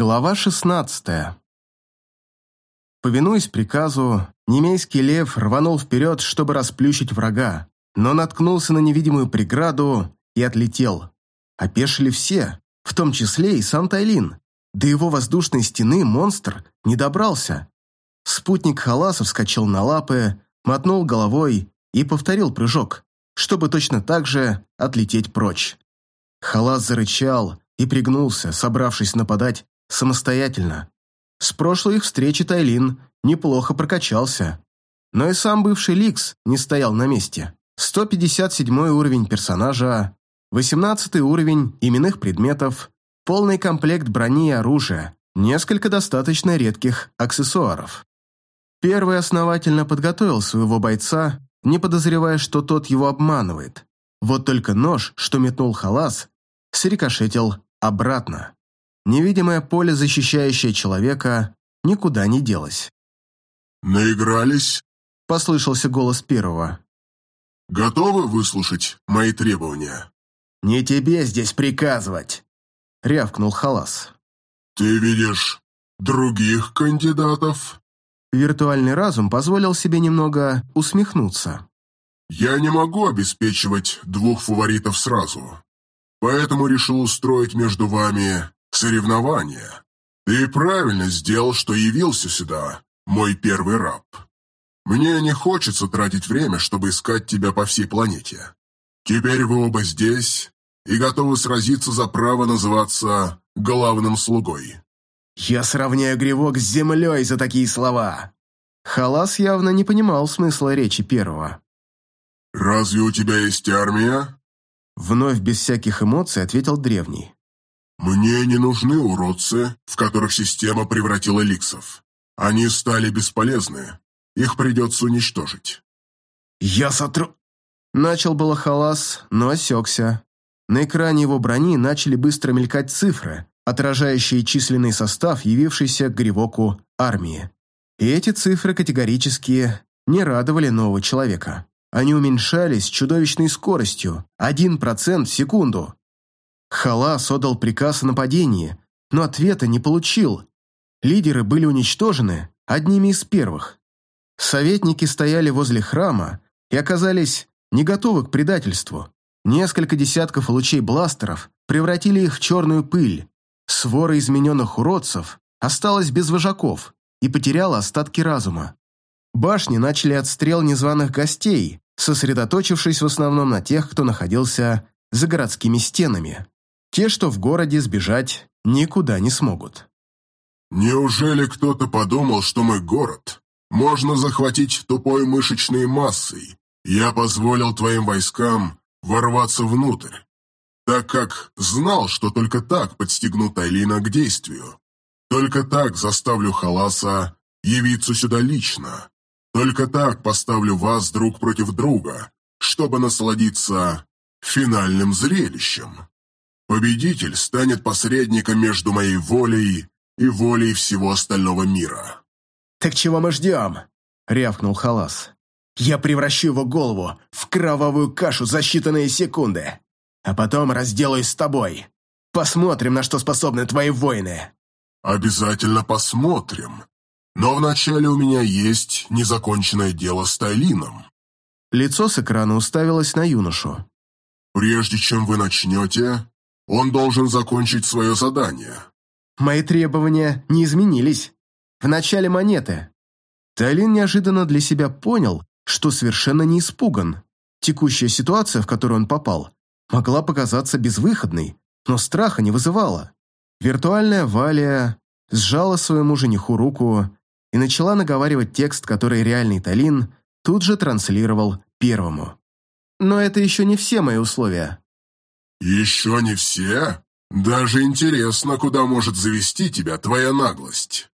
Глава 16. Повинуясь приказу, немейский лев рванул вперед, чтобы расплющить врага, но наткнулся на невидимую преграду и отлетел. Опешили все, в том числе и сам Тайлин. До его воздушной стены монстр не добрался. Спутник Халаса вскочил на лапы, мотнул головой и повторил прыжок, чтобы точно так же отлететь прочь. Халас зарычал и пригнулся, собравшись нападать самостоятельно. С прошлой их встречи Тайлин неплохо прокачался. Но и сам бывший Ликс не стоял на месте. 157 уровень персонажа, 18 уровень именных предметов, полный комплект брони и оружия, несколько достаточно редких аксессуаров. Первый основательно подготовил своего бойца, не подозревая, что тот его обманывает. Вот только нож, что метнул халас, срикошетил обратно. Невидимое поле, защищающее человека, никуда не делось. «Наигрались?» – послышался голос первого. «Готовы выслушать мои требования?» «Не тебе здесь приказывать!» – рявкнул Халас. «Ты видишь других кандидатов?» Виртуальный разум позволил себе немного усмехнуться. «Я не могу обеспечивать двух фаворитов сразу, поэтому решил устроить между вами соревнования. Ты правильно сделал, что явился сюда, мой первый раб. Мне не хочется тратить время, чтобы искать тебя по всей планете. Теперь вы оба здесь и готовы сразиться за право называться главным слугой. Я сравняю гривок с землей за такие слова. Халас явно не понимал смысла речи первого. «Разве у тебя есть армия?» Вновь без всяких эмоций ответил древний. «Мне не нужны уродцы, в которых система превратила ликсов. Они стали бесполезны. Их придется уничтожить». «Я сотру...» Начал было халас, но осекся. На экране его брони начали быстро мелькать цифры, отражающие численный состав, явившийся к Гривоку армии. И эти цифры категорически не радовали нового человека. Они уменьшались чудовищной скоростью, 1% в секунду. Халас отдал приказ о нападении, но ответа не получил. Лидеры были уничтожены одними из первых. Советники стояли возле храма и оказались не готовы к предательству. Несколько десятков лучей бластеров превратили их в черную пыль. Свора измененных уродцев осталась без вожаков и потеряла остатки разума. Башни начали отстрел незваных гостей, сосредоточившись в основном на тех, кто находился за городскими стенами. Те, что в городе, сбежать никуда не смогут. «Неужели кто-то подумал, что мы город? Можно захватить тупой мышечной массой. Я позволил твоим войскам ворваться внутрь, так как знал, что только так подстегну Тайлина к действию. Только так заставлю Халаса явиться сюда лично. Только так поставлю вас друг против друга, чтобы насладиться финальным зрелищем. Победитель станет посредником между моей волей и волей всего остального мира. «Так чего мы ждем?» — рявкнул Халас. «Я превращу его голову в кровавую кашу за считанные секунды, а потом разделаюсь с тобой. Посмотрим, на что способны твои воины». «Обязательно посмотрим. Но вначале у меня есть незаконченное дело с Тайлином». Лицо с экрана уставилось на юношу. «Прежде чем вы начнете, он должен закончить свое задание». «Мои требования не изменились. В начале монеты». Тайлин неожиданно для себя понял, что совершенно не испуган. Текущая ситуация, в которую он попал, могла показаться безвыходной, но страха не вызывала. Виртуальная Валия сжала своему жениху руку и начала наговаривать текст, который реальный Талин тут же транслировал первому. «Но это еще не все мои условия. «Еще не все? Даже интересно, куда может завести тебя твоя наглость».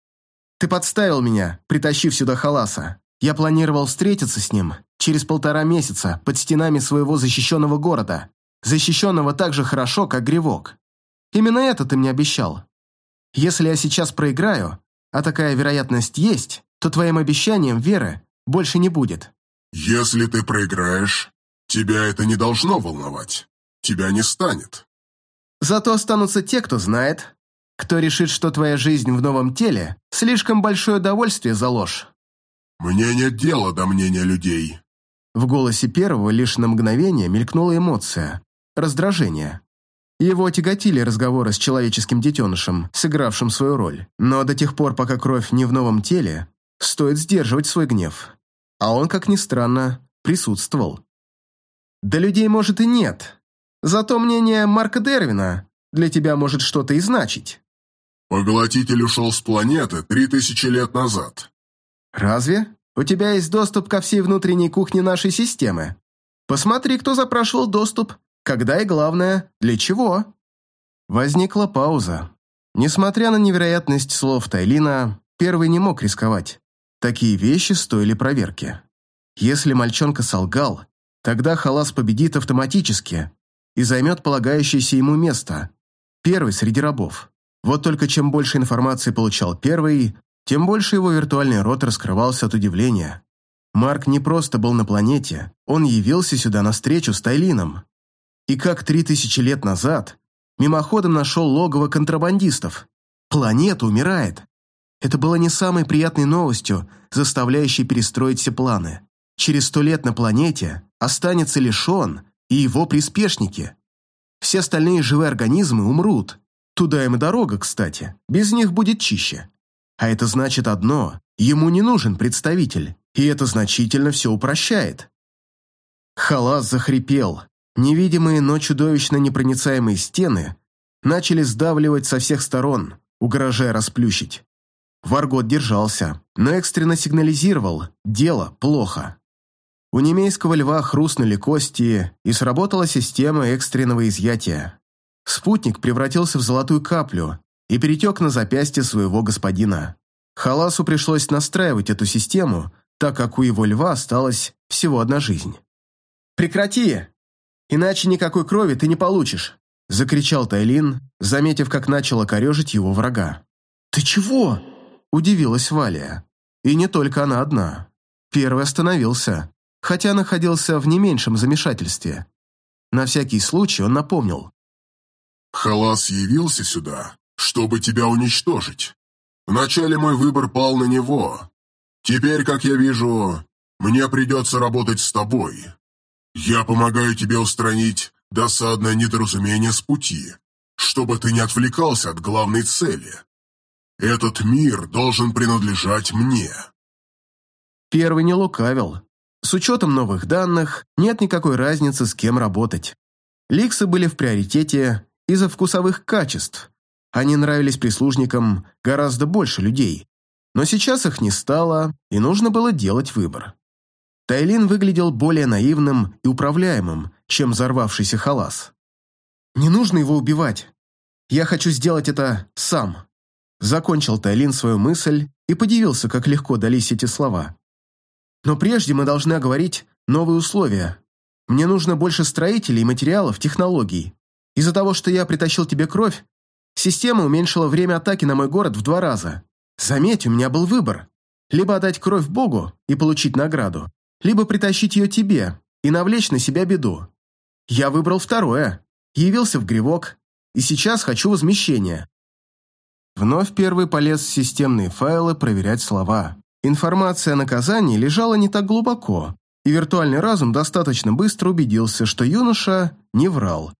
«Ты подставил меня, притащив сюда Халаса. Я планировал встретиться с ним через полтора месяца под стенами своего защищенного города, защищенного так же хорошо, как Гривок. Именно это ты мне обещал. Если я сейчас проиграю, а такая вероятность есть, то твоим обещанием веры больше не будет». «Если ты проиграешь, тебя это не должно волновать. Тебя не станет». Зато останутся те, кто знает. Кто решит, что твоя жизнь в новом теле – слишком большое удовольствие за ложь? Мне нет дела до мнения людей. В голосе первого лишь на мгновение мелькнула эмоция – раздражение. Его тяготили разговоры с человеческим детенышем, сыгравшим свою роль. Но до тех пор, пока кровь не в новом теле, стоит сдерживать свой гнев. А он, как ни странно, присутствовал. Да людей, может, и нет. Зато мнение Марка Дервина для тебя может что-то и значить. Поглотитель ушел с планеты три тысячи лет назад. Разве? У тебя есть доступ ко всей внутренней кухне нашей системы. Посмотри, кто запрашивал доступ, когда и, главное, для чего. Возникла пауза. Несмотря на невероятность слов Тайлина, первый не мог рисковать. Такие вещи стоили проверки. Если мальчонка солгал, тогда Халас победит автоматически и займет полагающееся ему место. Первый среди рабов. Вот только чем больше информации получал первый, тем больше его виртуальный рот раскрывался от удивления. Марк не просто был на планете, он явился сюда на встречу с Тайлином. И как три тысячи лет назад мимоходом нашел логово контрабандистов. Планета умирает. Это было не самой приятной новостью, заставляющей перестроить все планы. Через сто лет на планете останется лишь он и его приспешники. Все остальные живые организмы умрут. Туда им и дорога, кстати. Без них будет чище. А это значит одно – ему не нужен представитель, и это значительно все упрощает. Халас захрипел. Невидимые, но чудовищно непроницаемые стены начали сдавливать со всех сторон, угрожая расплющить. Варгот держался, но экстренно сигнализировал – дело плохо. У немейского льва хрустнули кости, и сработала система экстренного изъятия. Спутник превратился в золотую каплю и перетек на запястье своего господина. Халасу пришлось настраивать эту систему, так как у его льва осталась всего одна жизнь. «Прекрати! Иначе никакой крови ты не получишь!» – закричал Тайлин, заметив, как начала корежить его врага. «Ты чего?» – удивилась Валия. И не только она одна. Первый остановился, хотя находился в не меньшем замешательстве. На всякий случай он напомнил. «Халас явился сюда, чтобы тебя уничтожить. Вначале мой выбор пал на него. Теперь, как я вижу, мне придется работать с тобой. Я помогаю тебе устранить досадное недоразумение с пути, чтобы ты не отвлекался от главной цели. Этот мир должен принадлежать мне». Первый не лукавил. С учетом новых данных, нет никакой разницы, с кем работать. Ликсы были в приоритете из-за вкусовых качеств. Они нравились прислужникам гораздо больше людей. Но сейчас их не стало, и нужно было делать выбор. Тайлин выглядел более наивным и управляемым, чем взорвавшийся халас. «Не нужно его убивать. Я хочу сделать это сам», закончил Тайлин свою мысль и подивился, как легко дались эти слова. Но прежде мы должны оговорить новые условия. Мне нужно больше строителей, материалов, технологий. Из-за того, что я притащил тебе кровь, система уменьшила время атаки на мой город в два раза. Заметь, у меня был выбор. Либо отдать кровь Богу и получить награду, либо притащить ее тебе и навлечь на себя беду. Я выбрал второе. Явился в гривок, и сейчас хочу возмещения. Вновь первый полез в системные файлы проверять слова. Информация о наказании лежала не так глубоко, и виртуальный разум достаточно быстро убедился, что юноша не врал.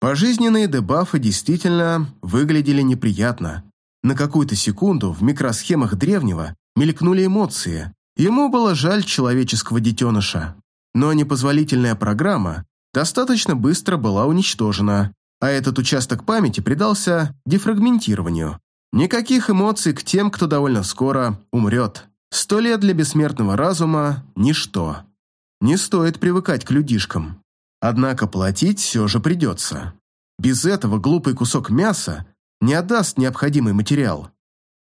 Пожизненные дебафы действительно выглядели неприятно. На какую-то секунду в микросхемах древнего мелькнули эмоции. Ему было жаль человеческого детеныша. Но непозволительная программа достаточно быстро была уничтожена, а этот участок памяти предался дефрагментированию. Никаких эмоций к тем, кто довольно скоро умрет. Сто лет для бессмертного разума – ничто. Не стоит привыкать к людишкам. Однако платить все же придется. Без этого глупый кусок мяса не отдаст необходимый материал.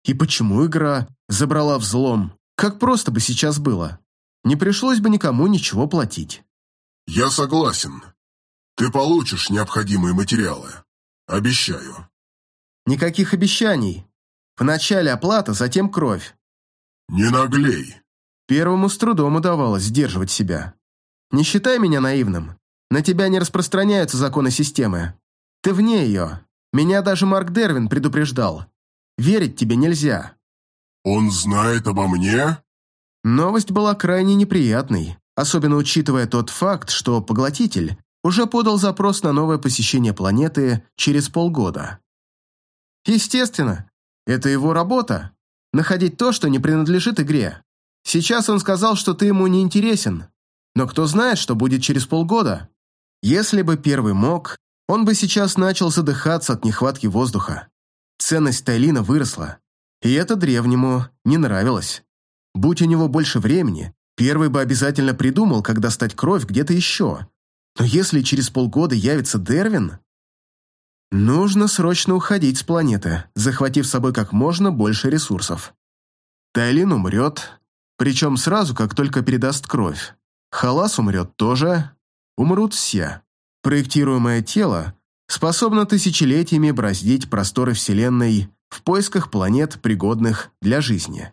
И почему игра забрала взлом? Как просто бы сейчас было. Не пришлось бы никому ничего платить. «Я согласен. Ты получишь необходимые материалы. Обещаю». Никаких обещаний. Вначале оплата, затем кровь. «Не наглей!» Первому с трудом удавалось сдерживать себя. «Не считай меня наивным. На тебя не распространяются законы системы. Ты вне ее. Меня даже Марк Дервин предупреждал. Верить тебе нельзя». «Он знает обо мне?» Новость была крайне неприятной, особенно учитывая тот факт, что поглотитель уже подал запрос на новое посещение планеты через полгода. Естественно, это его работа – находить то, что не принадлежит игре. Сейчас он сказал, что ты ему не интересен, но кто знает, что будет через полгода. Если бы первый мог, он бы сейчас начал задыхаться от нехватки воздуха. Ценность Тайлина выросла, и это древнему не нравилось. Будь у него больше времени, первый бы обязательно придумал, как достать кровь где-то еще. Но если через полгода явится Дервин... Нужно срочно уходить с планеты, захватив с собой как можно больше ресурсов. Тайлин умрет, причем сразу, как только передаст кровь. Халас умрет тоже, умрут все. Проектируемое тело способно тысячелетиями браздить просторы Вселенной в поисках планет, пригодных для жизни.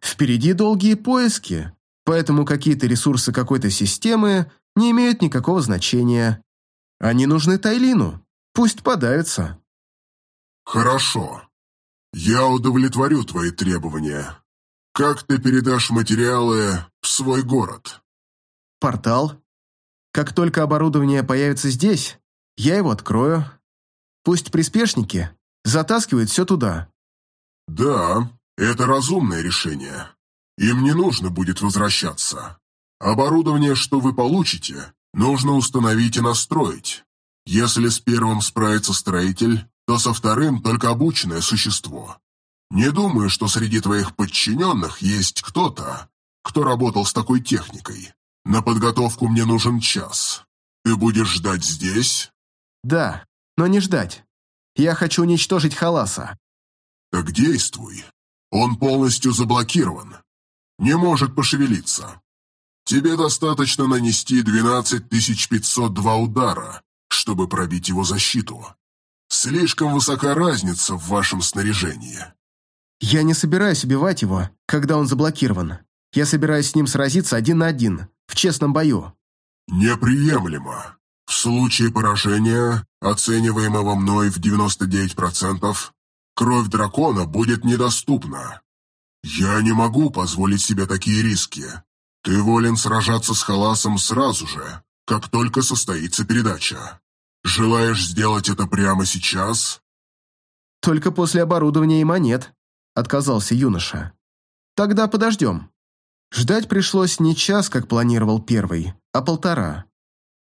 Впереди долгие поиски, поэтому какие-то ресурсы какой-то системы не имеют никакого значения. Они нужны Тайлину, пусть подавится. Хорошо. Я удовлетворю твои требования. Как ты передашь материалы в свой город? Портал. Как только оборудование появится здесь, я его открою. Пусть приспешники затаскивают все туда. Да, это разумное решение. Им не нужно будет возвращаться. Оборудование, что вы получите, нужно установить и настроить. Если с первым справится строитель, то со вторым только обученное существо. Не думаю, что среди твоих подчиненных есть кто-то, кто работал с такой техникой. На подготовку мне нужен час. Ты будешь ждать здесь? Да, но не ждать. Я хочу уничтожить Халаса. Так действуй. Он полностью заблокирован. Не может пошевелиться. Тебе достаточно нанести 12502 удара, чтобы пробить его защиту. Слишком высока разница в вашем снаряжении. Я не собираюсь убивать его, когда он заблокирован. Я собираюсь с ним сразиться один на один, в честном бою. Неприемлемо. В случае поражения, оцениваемого мной в 99%, кровь дракона будет недоступна. Я не могу позволить себе такие риски. Ты волен сражаться с Халасом сразу же, как только состоится передача. Желаешь сделать это прямо сейчас? Только после оборудования и монет, — отказался юноша. «Тогда подождем». Ждать пришлось не час, как планировал первый, а полтора.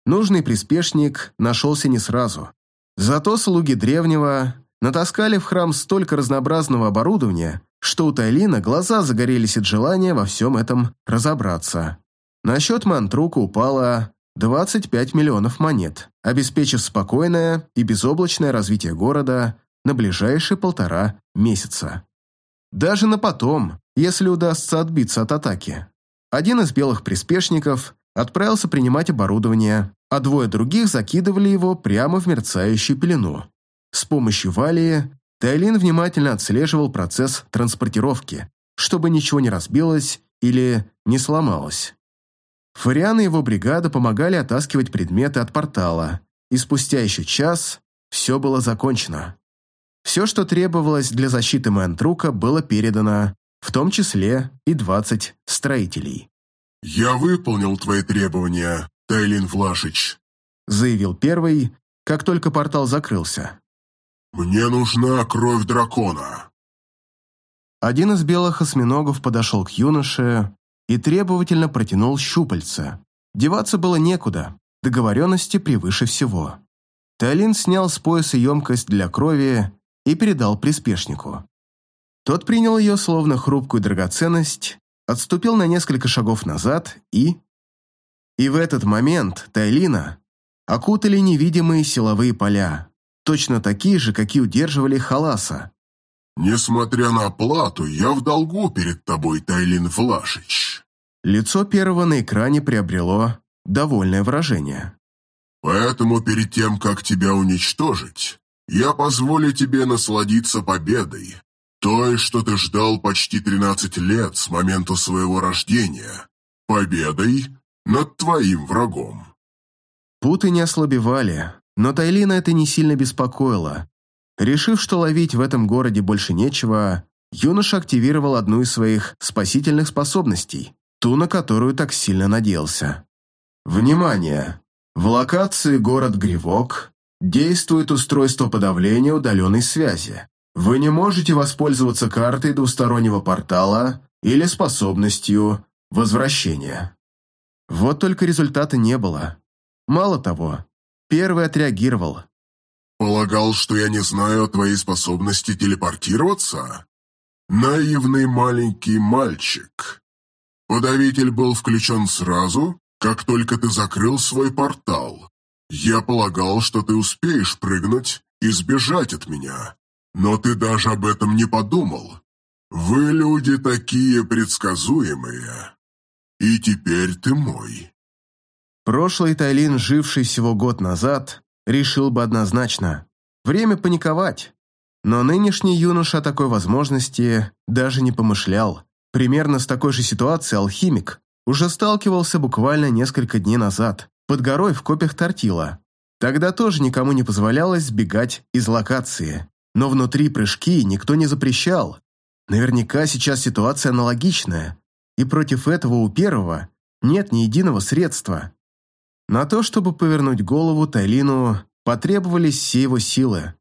Нужный приспешник нашелся не сразу. Зато слуги древнего натаскали в храм столько разнообразного оборудования, что у Тайлина глаза загорелись от желания во всем этом разобраться. На счет Мантрука упало 25 миллионов монет, обеспечив спокойное и безоблачное развитие города на ближайшие полтора месяца. Даже на потом, если удастся отбиться от атаки. Один из белых приспешников отправился принимать оборудование, а двое других закидывали его прямо в мерцающую пелену. С помощью Валии Тайлин внимательно отслеживал процесс транспортировки, чтобы ничего не разбилось или не сломалось. Фариан и его бригада помогали оттаскивать предметы от портала, и спустя еще час все было закончено. Все, что требовалось для защиты Мэнтрука, было передано, в том числе и 20 строителей. «Я выполнил твои требования, Тайлин Влашич», заявил первый, как только портал закрылся. «Мне нужна кровь дракона». Один из белых осьминогов подошел к юноше и требовательно протянул щупальца. Деваться было некуда, договоренности превыше всего. Тайлин снял с пояса емкость для крови и передал приспешнику. Тот принял ее словно хрупкую драгоценность, отступил на несколько шагов назад и... И в этот момент Тайлина окутали невидимые силовые поля, точно такие же, какие удерживали Халаса. «Несмотря на оплату, я в долгу перед тобой, Тайлин Влашич». Лицо первого на экране приобрело довольное выражение. «Поэтому перед тем, как тебя уничтожить, я позволю тебе насладиться победой, той, что ты ждал почти 13 лет с момента своего рождения, победой над твоим врагом. Путы не ослабевали, но Тайлина это не сильно беспокоило. Решив, что ловить в этом городе больше нечего, юноша активировал одну из своих спасительных способностей, ту, на которую так сильно надеялся. Внимание! В локации город Гривок действует устройство подавления удаленной связи. Вы не можете воспользоваться картой двустороннего портала или способностью возвращения. Вот только результата не было. Мало того, первый отреагировал. «Полагал, что я не знаю о твоей способности телепортироваться? Наивный маленький мальчик. Подавитель был включен сразу, как только ты закрыл свой портал. Я полагал, что ты успеешь прыгнуть и сбежать от меня, но ты даже об этом не подумал. Вы, люди, такие предсказуемые. И теперь ты мой. Прошлый Тайлин, живший всего год назад, решил бы однозначно. Время паниковать. Но нынешний юноша такой возможности даже не помышлял. Примерно с такой же ситуацией алхимик уже сталкивался буквально несколько дней назад, под горой в копиях тортила. Тогда тоже никому не позволялось сбегать из локации. Но внутри прыжки никто не запрещал, Наверняка сейчас ситуация аналогичная, и против этого у первого нет ни единого средства. На то, чтобы повернуть голову Тайлину, потребовались все его силы.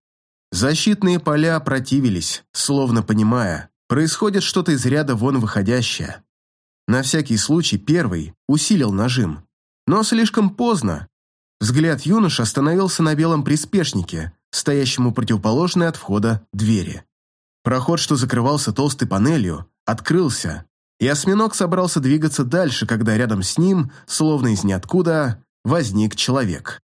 Защитные поля противились, словно понимая, происходит что-то из ряда вон выходящее. На всякий случай первый усилил нажим. Но слишком поздно. Взгляд юноши остановился на белом приспешнике, стоящему противоположной от входа двери. Проход, что закрывался толстой панелью, открылся, и осьминог собрался двигаться дальше, когда рядом с ним, словно из ниоткуда, возник человек.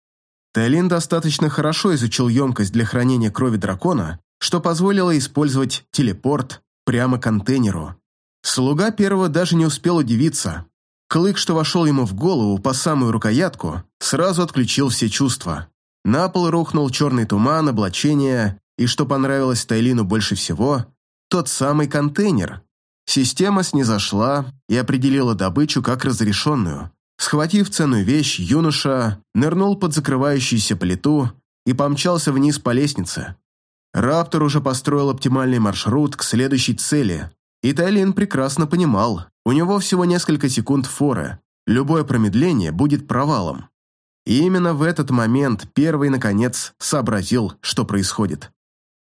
Тайлин достаточно хорошо изучил емкость для хранения крови дракона, что позволило использовать телепорт прямо к контейнеру. Слуга первого даже не успел удивиться. Клык, что вошел ему в голову по самую рукоятку, сразу отключил все чувства. На пол рухнул черный туман, облачение и что понравилось Тайлину больше всего, тот самый контейнер. Система снизошла и определила добычу как разрешенную. Схватив ценную вещь, юноша нырнул под закрывающуюся плиту и помчался вниз по лестнице. Раптор уже построил оптимальный маршрут к следующей цели, и Тайлин прекрасно понимал, у него всего несколько секунд форы, любое промедление будет провалом. И именно в этот момент первый, наконец, сообразил, что происходит.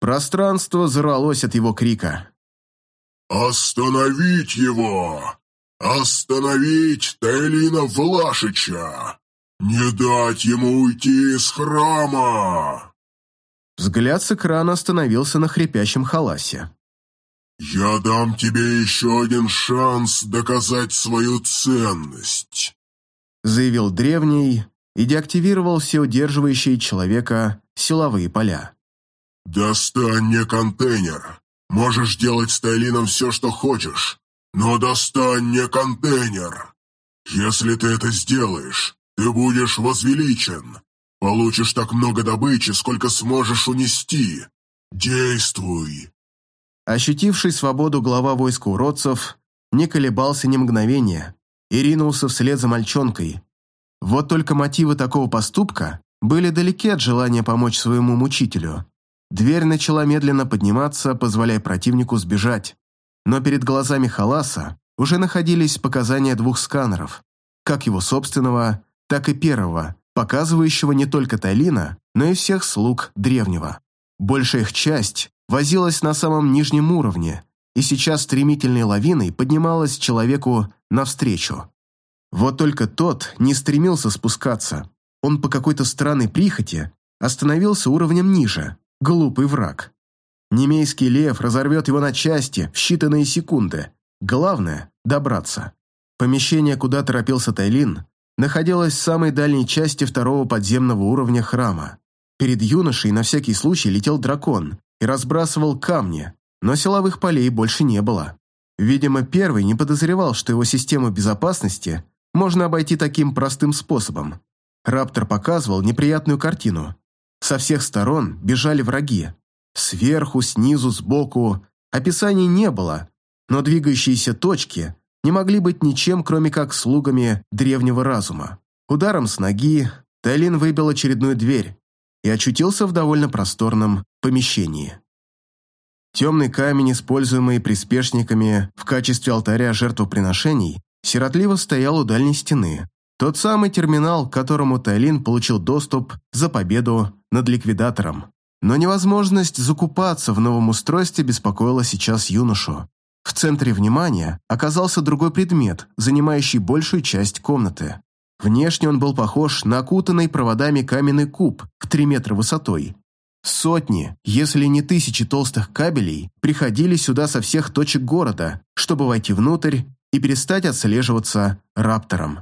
Пространство взорвалось от его крика. «Остановить его! Остановить Тейлина Влашича! Не дать ему уйти из храма!» Взгляд с экрана остановился на хрипящем халасе. «Я дам тебе еще один шанс доказать свою ценность», заявил древний и деактивировал все удерживающие человека силовые поля. «Достань мне контейнер. Можешь делать с Тайлином все, что хочешь, но достань мне контейнер. Если ты это сделаешь, ты будешь возвеличен. Получишь так много добычи, сколько сможешь унести. Действуй!» Ощутивший свободу глава войска уродцев не колебался ни мгновения и ринулся вслед за мальчонкой. Вот только мотивы такого поступка были далеки от желания помочь своему мучителю. Дверь начала медленно подниматься, позволяя противнику сбежать. Но перед глазами Халаса уже находились показания двух сканеров, как его собственного, так и первого, показывающего не только Тайлина, но и всех слуг древнего. Большая их часть возилась на самом нижнем уровне, и сейчас стремительной лавиной поднималась человеку навстречу. Вот только тот не стремился спускаться. Он по какой-то странной прихоти остановился уровнем ниже, Глупый враг. Немейский лев разорвет его на части в считанные секунды. Главное – добраться. Помещение, куда торопился Тайлин, находилось в самой дальней части второго подземного уровня храма. Перед юношей на всякий случай летел дракон и разбрасывал камни, но силовых полей больше не было. Видимо, первый не подозревал, что его систему безопасности можно обойти таким простым способом. Раптор показывал неприятную картину. Со всех сторон бежали враги. Сверху, снизу, сбоку. Описаний не было, но двигающиеся точки не могли быть ничем, кроме как слугами древнего разума. Ударом с ноги Тайлин выбил очередную дверь. и очутился в довольно просторном помещении. Темный камень, используемый приспешниками в качестве алтаря жертвоприношений, сиротливо стоял у дальней стены. Тот самый терминал, к которому Тайлин получил доступ за победу над ликвидатором. Но невозможность закупаться в новом устройстве беспокоила сейчас юношу. В центре внимания оказался другой предмет, занимающий большую часть комнаты. Внешне он был похож на окутанный проводами каменный куб в 3 метра высотой. Сотни, если не тысячи толстых кабелей приходили сюда со всех точек города, чтобы войти внутрь и перестать отслеживаться раптором.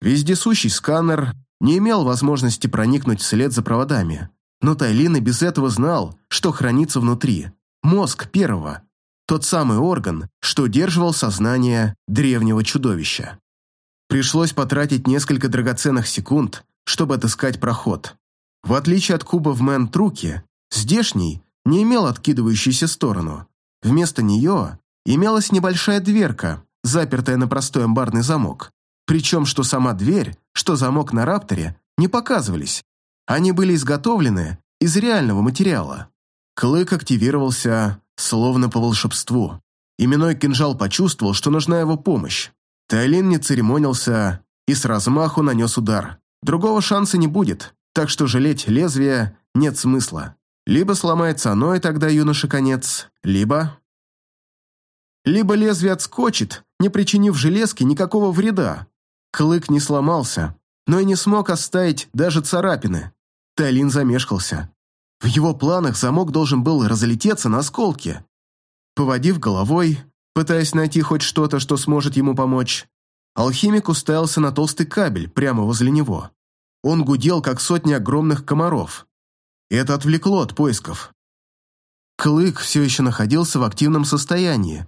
Вездесущий сканер не имел возможности проникнуть вслед за проводами, но Тайлин и без этого знал, что хранится внутри. Мозг первого. Тот самый орган, что удерживал сознание древнего чудовища. Пришлось потратить несколько драгоценных секунд, чтобы отыскать проход. В отличие от куба в Мэн-Труке, здешний не имел откидывающуюся сторону. Вместо нее имелась небольшая дверка, запертая на простой амбарный замок. Причем что сама дверь, что замок на Рапторе не показывались. Они были изготовлены из реального материала. Клык активировался словно по волшебству. Именной кинжал почувствовал, что нужна его помощь. Тайлин не церемонился и с размаху нанес удар. Другого шанса не будет, так что жалеть лезвие нет смысла. Либо сломается оно, и тогда юноше конец, либо... Либо лезвие отскочит, не причинив железке никакого вреда. Клык не сломался, но и не смог оставить даже царапины. Тайлин замешкался. В его планах замок должен был разлететься на осколки. Поводив головой, пытаясь найти хоть что-то, что сможет ему помочь, алхимик уставился на толстый кабель прямо возле него. Он гудел, как сотни огромных комаров. Это отвлекло от поисков. Клык все еще находился в активном состоянии,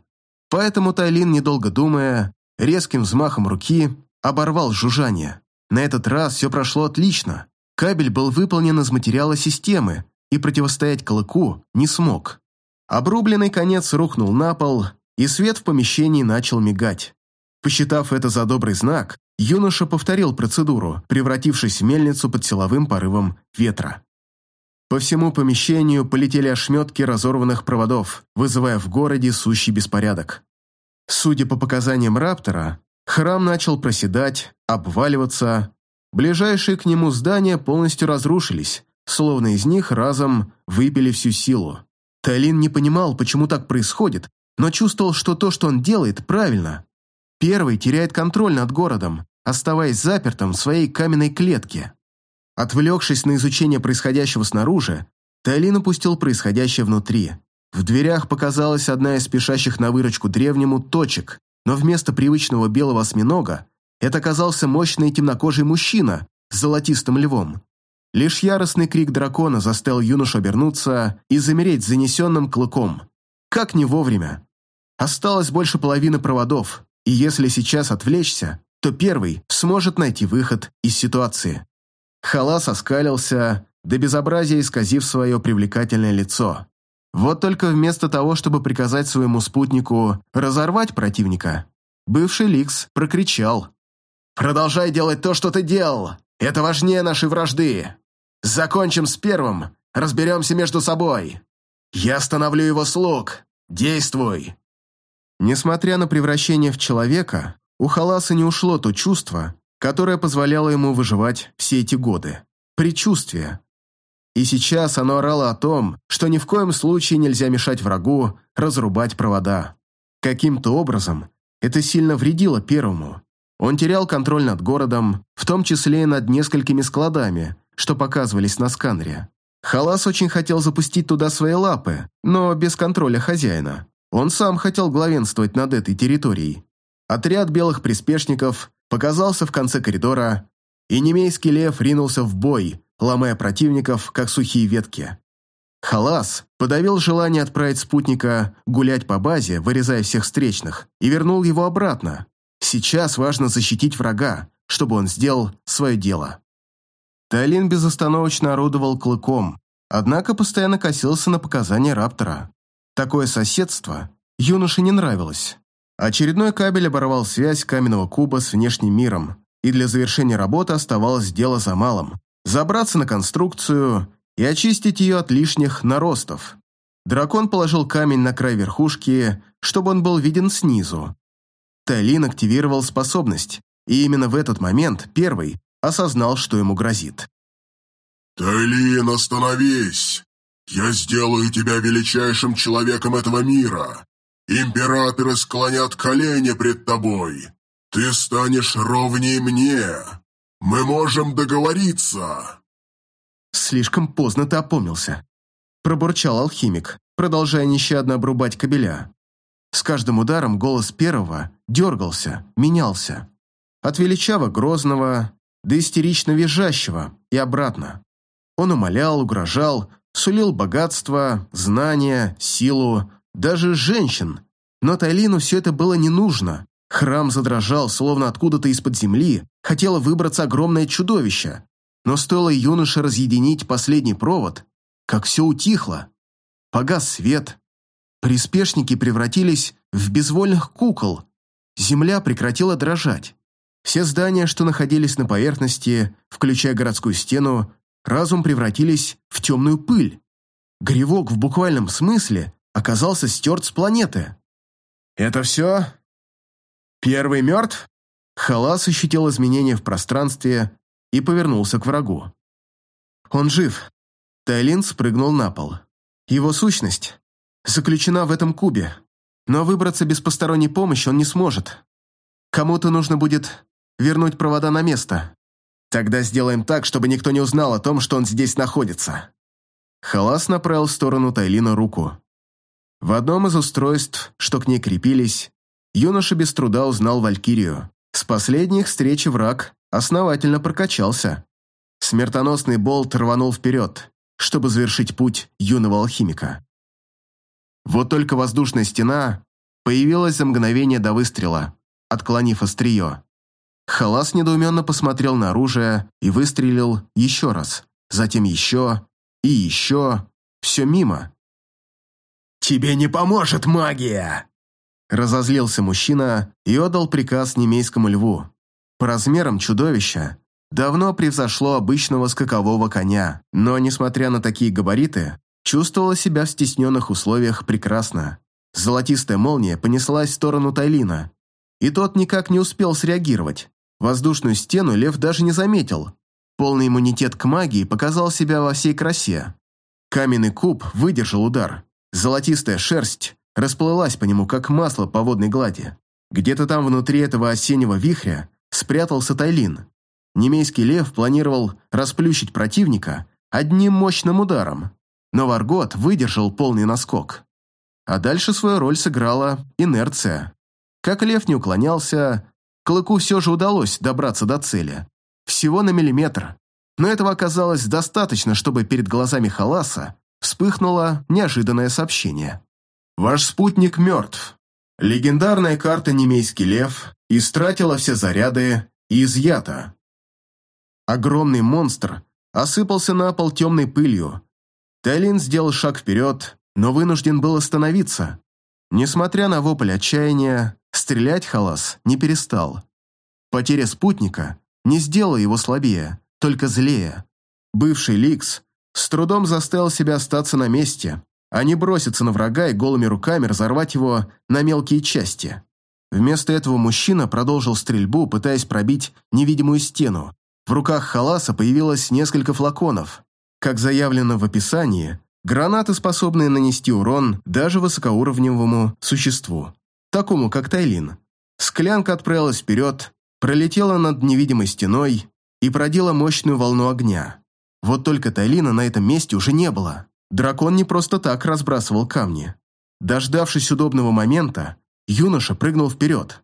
поэтому Тайлин, недолго думая, резким взмахом руки оборвал жужжание. На этот раз все прошло отлично. Кабель был выполнен из материала системы, и противостоять клыку не смог. Обрубленный конец рухнул на пол, и свет в помещении начал мигать. Посчитав это за добрый знак, юноша повторил процедуру, превратившись в мельницу под силовым порывом ветра. По всему помещению полетели ошметки разорванных проводов, вызывая в городе сущий беспорядок. Судя по показаниям Раптора, храм начал проседать, обваливаться. Ближайшие к нему здания полностью разрушились, словно из них разом выпили всю силу. Тайлин не понимал, почему так происходит, но чувствовал, что то, что он делает, правильно. Первый теряет контроль над городом, оставаясь запертым в своей каменной клетке. Отвлекшись на изучение происходящего снаружи, Тайлин упустил происходящее внутри. В дверях показалась одна из спешащих на выручку древнему точек, но вместо привычного белого осьминога это оказался мощный темнокожий мужчина с золотистым львом. Лишь яростный крик дракона заставил юношу обернуться и замереть занесенным клыком. Как не вовремя. Осталось больше половины проводов, и если сейчас отвлечься, то первый сможет найти выход из ситуации. Халас оскалился, до безобразия исказив свое привлекательное лицо. Вот только вместо того, чтобы приказать своему спутнику разорвать противника, бывший Ликс прокричал. «Продолжай делать то, что ты делал! Это важнее нашей вражды! Закончим с первым, разберемся между собой! Я остановлю его слуг! Действуй!» Несмотря на превращение в человека, у Халаса не ушло то чувство, которое позволяло ему выживать все эти годы. Предчувствие. И сейчас оно орало о том, что ни в коем случае нельзя мешать врагу разрубать провода. Каким-то образом это сильно вредило первому. Он терял контроль над городом, в том числе и над несколькими складами, что показывались на сканере. Халас очень хотел запустить туда свои лапы, но без контроля хозяина. Он сам хотел главенствовать над этой территорией. Отряд белых приспешников показался в конце коридора, и немейский лев ринулся в бой, ломая противников, как сухие ветки. Халас подавил желание отправить спутника гулять по базе, вырезая всех встречных, и вернул его обратно. Сейчас важно защитить врага, чтобы он сделал свое дело. Тайлин безостановочно орудовал клыком, однако постоянно косился на показания Раптора. Такое соседство юноше не нравилось. Очередной кабель оборвал связь каменного куба с внешним миром, и для завершения работы оставалось дело за малым – забраться на конструкцию и очистить ее от лишних наростов. Дракон положил камень на край верхушки, чтобы он был виден снизу. Тайлин активировал способность, и именно в этот момент первый осознал, что ему грозит. «Тайлин, остановись! Я сделаю тебя величайшим человеком этого мира! Императоры склонят колени пред тобой! Ты станешь ровнее мне! Мы можем договориться!» «Слишком поздно ты опомнился», – пробурчал алхимик, продолжая нещадно обрубать кабеля. С каждым ударом голос первого дергался, менялся. От величаво грозного до истерично визжащего и обратно. Он умолял, угрожал, сулил богатство, знания, силу, даже женщин. Но Тайлину все это было не нужно. Храм задрожал, словно откуда-то из-под земли хотело выбраться огромное чудовище. Но стоило юноше разъединить последний провод, как все утихло. Погас свет. Приспешники превратились в безвольных кукол. Земля прекратила дрожать. Все здания, что находились на поверхности, включая городскую стену, разум превратились в темную пыль. Гривок в буквальном смысле оказался стерт с планеты. «Это все? Первый мертв?» Халас ощутил изменения в пространстве и повернулся к врагу. «Он жив». Тайлин спрыгнул на пол. Его сущность заключена в этом кубе, но выбраться без посторонней помощи он не сможет. Кому-то нужно будет вернуть провода на место. Тогда сделаем так, чтобы никто не узнал о том, что он здесь находится». Халас направил в сторону Тайлина руку. В одном из устройств, что к ней крепились, юноша без труда узнал Валькирию. С последних встречи враг основательно прокачался. Смертоносный болт рванул вперед, чтобы завершить путь юного алхимика. Вот только воздушная стена появилась за мгновение до выстрела, отклонив острие. Халас недоуменно посмотрел на оружие и выстрелил еще раз, затем еще и еще, все мимо. «Тебе не поможет магия!» Разозлился мужчина и отдал приказ немейскому льву. По размерам чудовища давно превзошло обычного скакового коня, но, несмотря на такие габариты, чувствовала себя в стесненных условиях прекрасно. Золотистая молния понеслась в сторону Тайлина, и тот никак не успел среагировать. Воздушную стену лев даже не заметил. Полный иммунитет к магии показал себя во всей красе. Каменный куб выдержал удар. Золотистая шерсть расплылась по нему, как масло по водной глади. Где-то там внутри этого осеннего вихря спрятался Тайлин. Немейский лев планировал расплющить противника одним мощным ударом, но Варгот выдержал полный наскок. А дальше свою роль сыграла инерция. Как лев не уклонялся, Клыку все же удалось добраться до цели. Всего на миллиметр. Но этого оказалось достаточно, чтобы перед глазами Халаса вспыхнуло неожиданное сообщение. «Ваш спутник мертв. Легендарная карта «Немейский лев» истратила все заряды и изъята». Огромный монстр осыпался на пол темной пылью. Тайлин сделал шаг вперед, но вынужден был остановиться. Несмотря на вопль отчаяния, Стрелять Халас не перестал. Потеря спутника не сделала его слабее, только злее. Бывший Ликс с трудом заставил себя остаться на месте, а не броситься на врага и голыми руками разорвать его на мелкие части. Вместо этого мужчина продолжил стрельбу, пытаясь пробить невидимую стену. В руках Халаса появилось несколько флаконов. Как заявлено в описании, гранаты, способные нанести урон даже высокоуровневому существу такому как Тайлин. Склянка отправилась вперед, пролетела над невидимой стеной и продела мощную волну огня. Вот только Тайлина на этом месте уже не было. Дракон не просто так разбрасывал камни. Дождавшись удобного момента, юноша прыгнул вперед.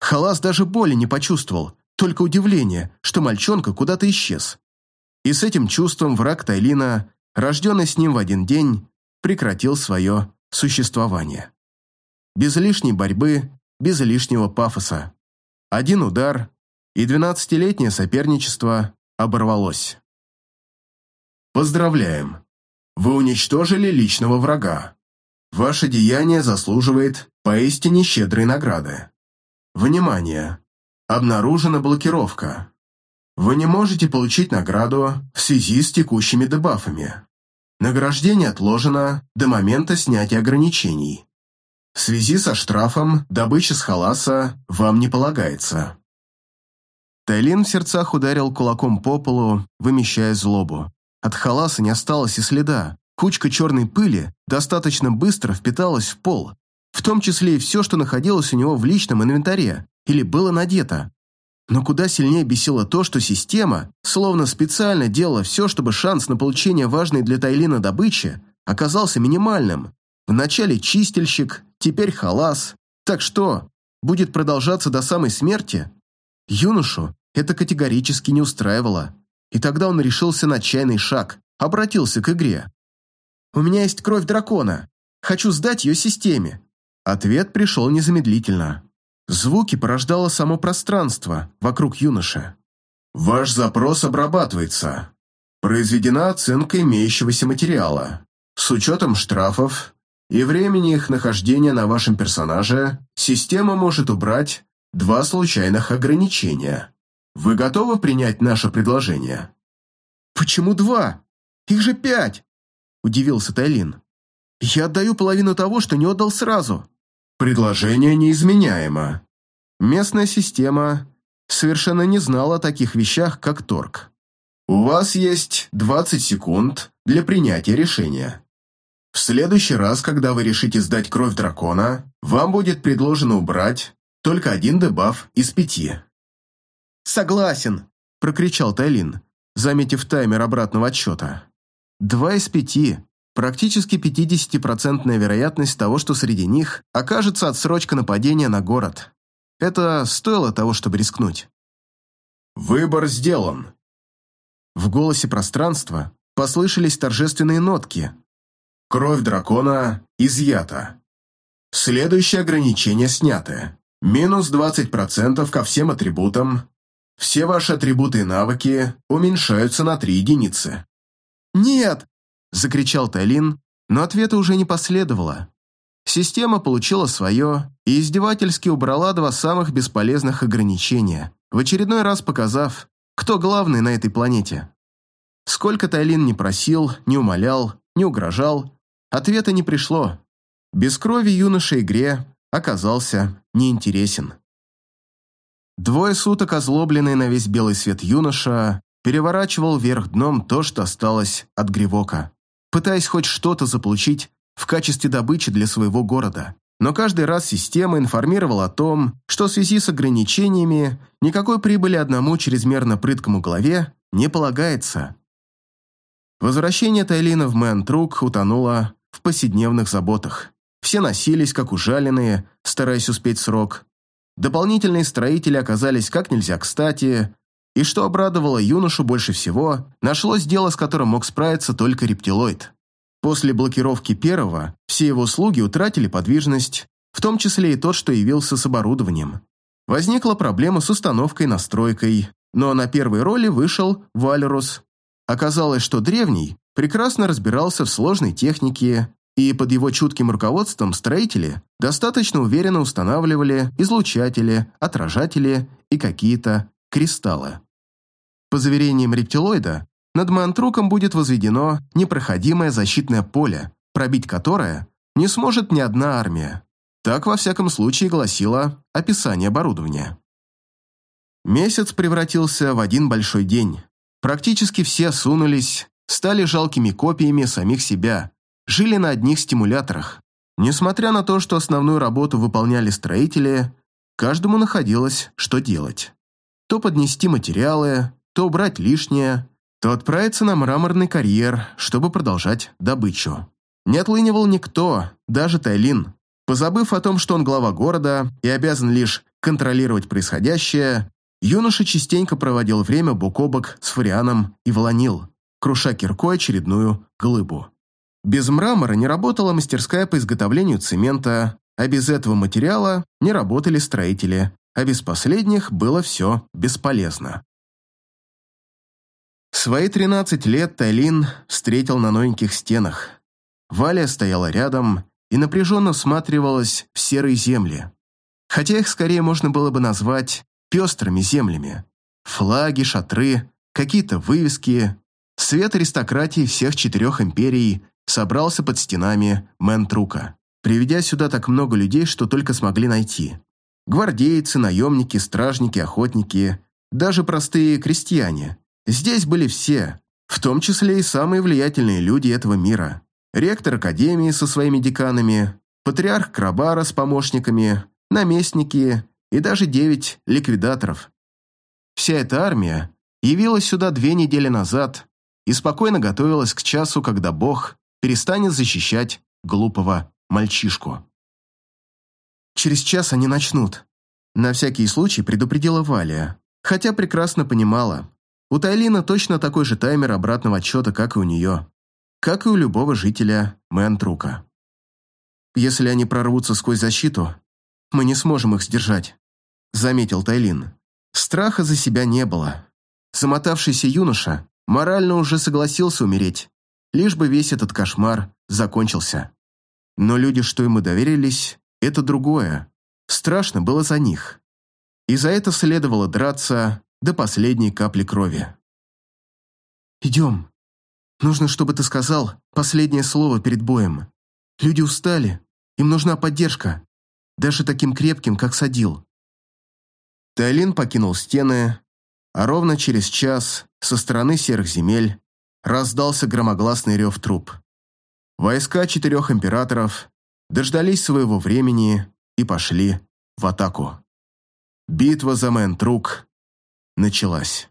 Халас даже боли не почувствовал, только удивление, что мальчонка куда-то исчез. И с этим чувством враг Тайлина, рожденный с ним в один день, прекратил свое существование без лишней борьбы, без лишнего пафоса. Один удар, и двенадцатилетнее соперничество оборвалось. Поздравляем! Вы уничтожили личного врага. Ваше деяние заслуживает поистине щедрой награды. Внимание! Обнаружена блокировка. Вы не можете получить награду в связи с текущими дебафами. Награждение отложено до момента снятия ограничений. В связи со штрафом добыча с халаса вам не полагается. Тайлин в сердцах ударил кулаком по полу, вымещая злобу. От халаса не осталось и следа. Кучка черной пыли достаточно быстро впиталась в пол, в том числе и все, что находилось у него в личном инвентаре или было надето. Но куда сильнее бесило то, что система словно специально делала все, чтобы шанс на получение важной для Тайлина добычи оказался минимальным. Вначале чистильщик, теперь халас. Так что, будет продолжаться до самой смерти? Юношу это категорически не устраивало. И тогда он решился на чайный шаг, обратился к игре. «У меня есть кровь дракона. Хочу сдать ее системе». Ответ пришел незамедлительно. Звуки порождало само пространство вокруг юноши. Ваш запрос обрабатывается. Произведена оценка имеющегося материала. С учетом штрафов и времени их нахождения на вашем персонаже, система может убрать два случайных ограничения. Вы готовы принять наше предложение? Почему два? Их же пять! Удивился Тайлин. Я отдаю половину того, что не отдал сразу. Предложение неизменяемо. Местная система совершенно не знала о таких вещах, как торг. У вас есть 20 секунд для принятия решения. В следующий раз, когда вы решите сдать кровь дракона, вам будет предложено убрать только один дебаф из пяти. «Согласен!» – прокричал Тайлин, заметив таймер обратного отсчета. «Два из пяти Практически 50% вероятность того, что среди них окажется отсрочка нападения на город. Это стоило того, чтобы рискнуть. «Выбор сделан!» В голосе пространства послышались торжественные нотки. «Кровь дракона изъята. Следующее ограничение снято. Минус 20% ко всем атрибутам. Все ваши атрибуты и навыки уменьшаются на 3 единицы». «Нет!» закричал Тайлин, но ответа уже не последовало. Система получила свое и издевательски убрала два самых бесполезных ограничения, в очередной раз показав, кто главный на этой планете. Сколько Тайлин не просил, не умолял, не угрожал, ответа не пришло. Без крови юноша игре оказался неинтересен. Двое суток озлобленный на весь белый свет юноша переворачивал вверх дном то, что осталось от гривока пытаясь хоть что-то заполучить в качестве добычи для своего города. Но каждый раз система информировала о том, что в связи с ограничениями никакой прибыли одному чрезмерно прыткому голове не полагается. Возвращение Тайлина в Мэнтрук утонуло в повседневных заботах. Все носились, как ужаленные, стараясь успеть срок. Дополнительные строители оказались как нельзя кстати, и что обрадовало юношу больше всего, нашлось дело, с которым мог справиться только рептилоид. После блокировки первого все его слуги утратили подвижность, в том числе и тот, что явился с оборудованием. Возникла проблема с установкой и настройкой, но на первой роли вышел Валерус. Оказалось, что древний прекрасно разбирался в сложной технике, и под его чутким руководством строители достаточно уверенно устанавливали излучатели, отражатели и какие-то кристаллы. По заверениям рептилоида, над Мантруком будет возведено непроходимое защитное поле, пробить которое не сможет ни одна армия. Так, во всяком случае, гласило описание оборудования. Месяц превратился в один большой день. Практически все сунулись, стали жалкими копиями самих себя, жили на одних стимуляторах. Несмотря на то, что основную работу выполняли строители, каждому находилось, что делать. То поднести материалы, то убрать лишнее, то отправиться на мраморный карьер, чтобы продолжать добычу. Не отлынивал никто, даже Тайлин. Позабыв о том, что он глава города и обязан лишь контролировать происходящее, юноша частенько проводил время бок о бок с Фарианом и Волонил, круша киркой очередную глыбу. Без мрамора не работала мастерская по изготовлению цемента, а без этого материала не работали строители, а без последних было все бесполезно. Свои 13 лет Тайлин встретил на новеньких стенах. Валя стояла рядом и напряженно всматривалась в серые земли. Хотя их скорее можно было бы назвать пестрыми землями. Флаги, шатры, какие-то вывески. Свет аристократии всех четырех империй собрался под стенами Мэнтрука, приведя сюда так много людей, что только смогли найти. Гвардейцы, наемники, стражники, охотники, даже простые крестьяне. Здесь были все, в том числе и самые влиятельные люди этого мира. Ректор Академии со своими деканами, патриарх Крабара с помощниками, наместники и даже девять ликвидаторов. Вся эта армия явилась сюда две недели назад и спокойно готовилась к часу, когда Бог перестанет защищать глупого мальчишку. «Через час они начнут», — на всякий случай предупредила Валия, хотя прекрасно понимала, у Тайлина точно такой же таймер обратного отсчета, как и у нее, как и у любого жителя Мэнтрука. «Если они прорвутся сквозь защиту, мы не сможем их сдержать», — заметил Тайлин. Страха за себя не было. Замотавшийся юноша морально уже согласился умереть, лишь бы весь этот кошмар закончился. Но люди, что ему доверились, это другое. Страшно было за них. И за это следовало драться до последней капли крови. «Идем. Нужно, чтобы ты сказал последнее слово перед боем. Люди устали, им нужна поддержка, даже таким крепким, как Садил». Тайлин покинул стены, а ровно через час со стороны серых земель раздался громогласный рев труп. Войска четырех императоров дождались своего времени и пошли в атаку. Битва за Мэнтрук началась.